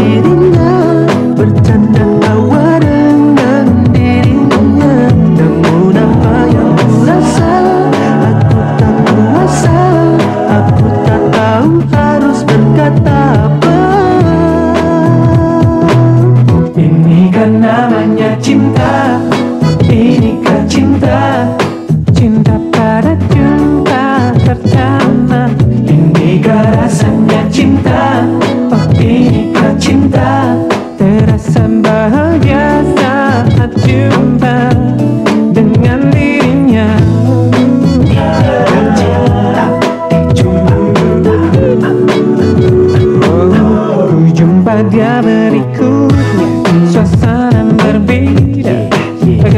You.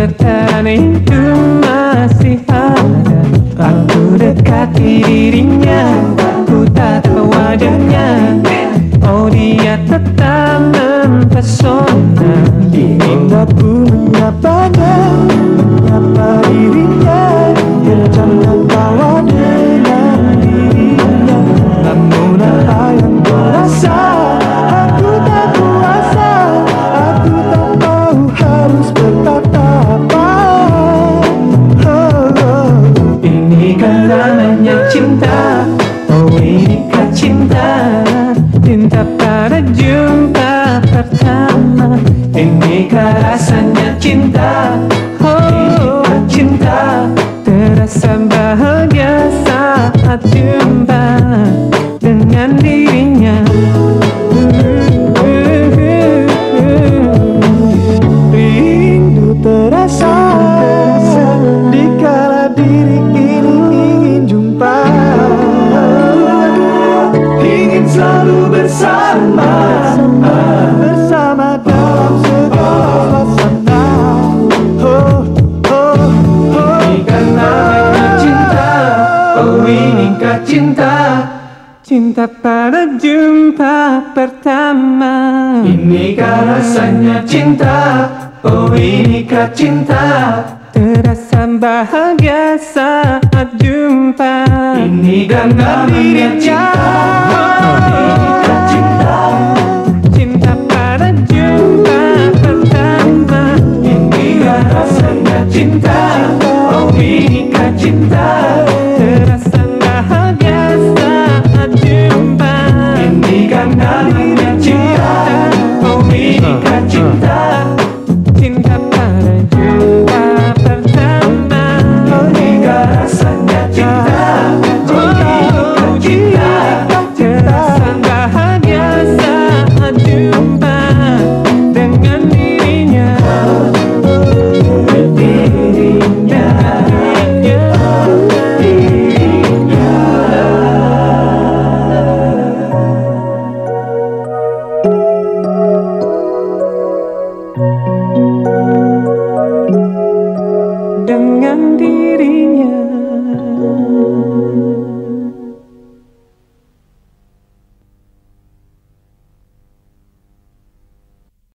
Kegetaran itu masih ada. Aku dekati dirinya Ku tatap wajahnya. Oh dia tetap mempesona. Ingin aku cinta. Oh inikah cinta Cinta pada jumpa pertama. Inikah rasanya cinta? Oh Inikah cinta Terasa bahagia cinta Oh inikah cinta Cinta. Pada jumpa pertama. Inikah rasanya cinta Oh inikah cinta? Terasa bahagia saat jumpa. Ini namanya cinta rasanya cinta Oh nikah cinta. Terasa bahagia saat jumpa. Ini kan namanya cinta Oh nikah cinta.